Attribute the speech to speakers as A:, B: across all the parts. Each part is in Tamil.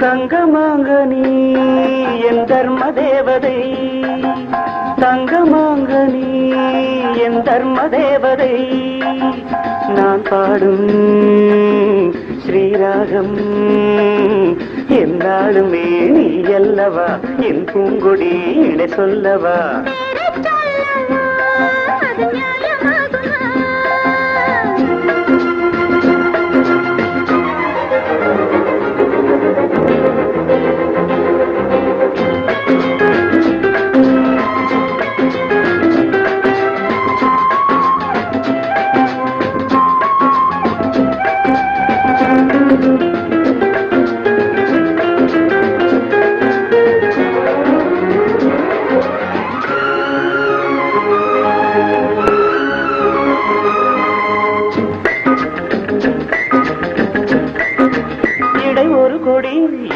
A: தங்கமாங்க நீ என் தர்ம தேவதை. தங்கமாங்க தர்ம தேவதை நான் பாடும் ஸ்ரீராகம். என்னாலுமே நீ அல்லவா? என் பூங்குடி இட சொல்லவா?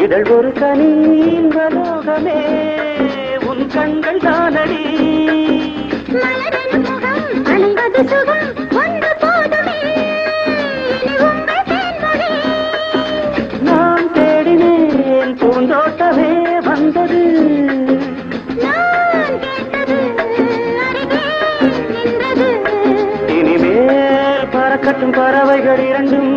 A: இதழ் ஒரு கனி இன்பலோகமே உன் கண்கள் தானடி. நான் தேடினேன் பூந்தோட்டமே வந்தது. இனிமேல் பறவைகள் இரண்டும்.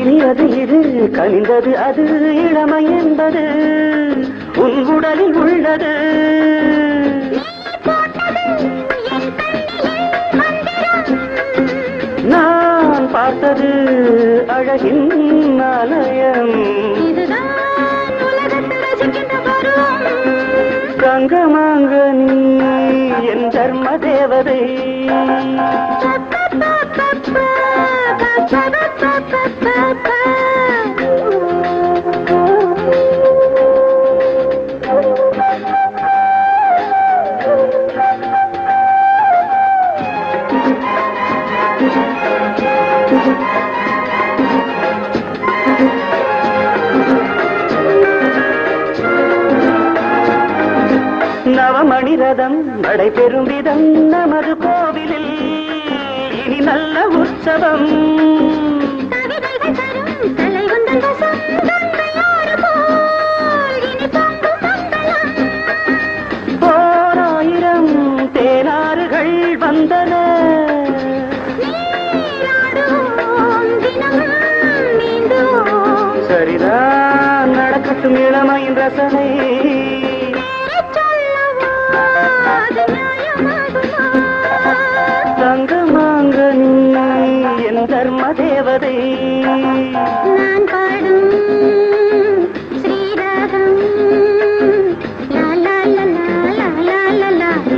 B: இனியது இது கழிந்தது அது
A: இளமை என்பது உன் உடலில் உள்ளது. நான் பார்த்தது அழகின் ஆலயம். தங்கமாங்க நீ என் தர்ம தேவதை. நவமணி ரதம் நடைபெறும் விதம். நமது கோவிலில் இனி நல்ல உற்சவம்.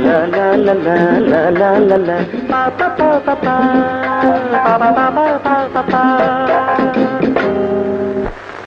A: La la la la la la la la pa pa pa pa pa pa pa pa pa pa pa